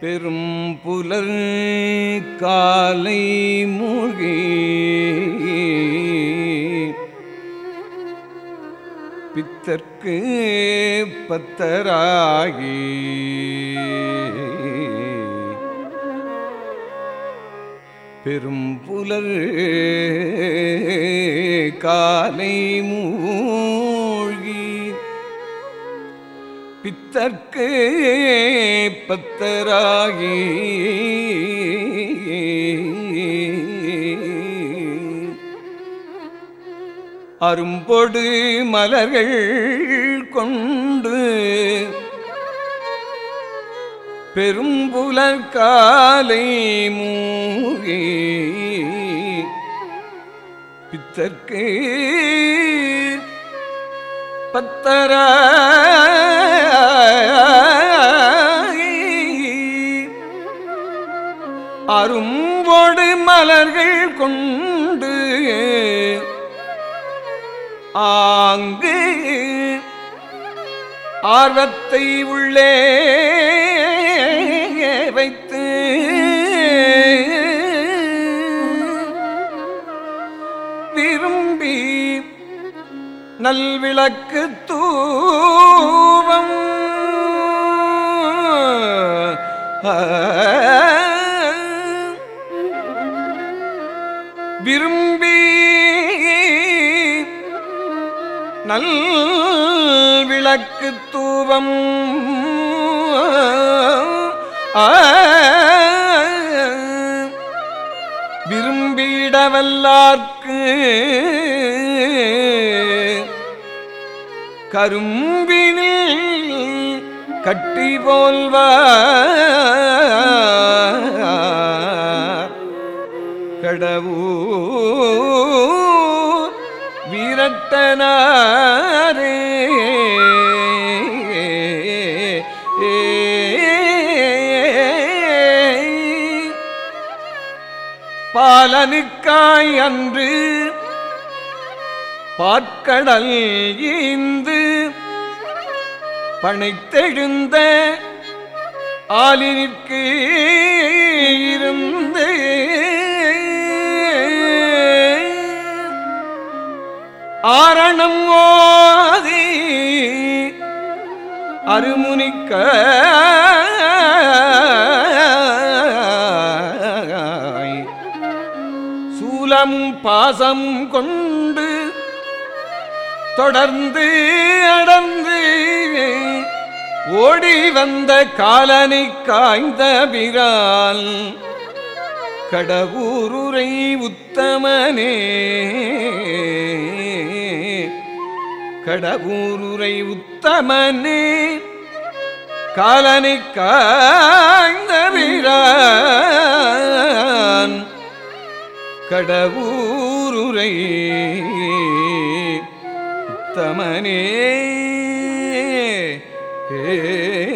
பெரும் புலர் காலை மூழ்கி பித்தற்கு பத்தராகி பெரும் புலர் காலை மூ தற்கு பத்தராகி அரும்பொடு மலர்கள் கொண்டு பெரும்புலர் காலை மூகி பித்தற்கு பத்தர அரும்போடு மலர்கள் கொண்டு ஆங்கு ஆர்வத்தை உள்ளே வைத்து விரும்பி நல்விளக்கு தூவம். விரும்பி நல் விளக்கு தூவம். விரும்பிடவல்லார்க்கு கரும்பினில் கட்டி போல்வா. கடவுர் வீரட்டனாரே பாலனுக்காய் அன்று பாற்கடல் ஈந்து பனைத்தெழுந்த ஆலினிற்கு இருந்து. ஆரணம் ஓதி அருமுனிக்க சூலம் பாசம் கொண்டு தொடர்ந்து அடர்ந்து ஓடி வந்த காலனை காய்ந்த பிரால் கடவுருரை உத்தமனே. கடவுருரை உத்தமனே காலனை காய்ந்த கடவுருரை உத்தமனே ஏ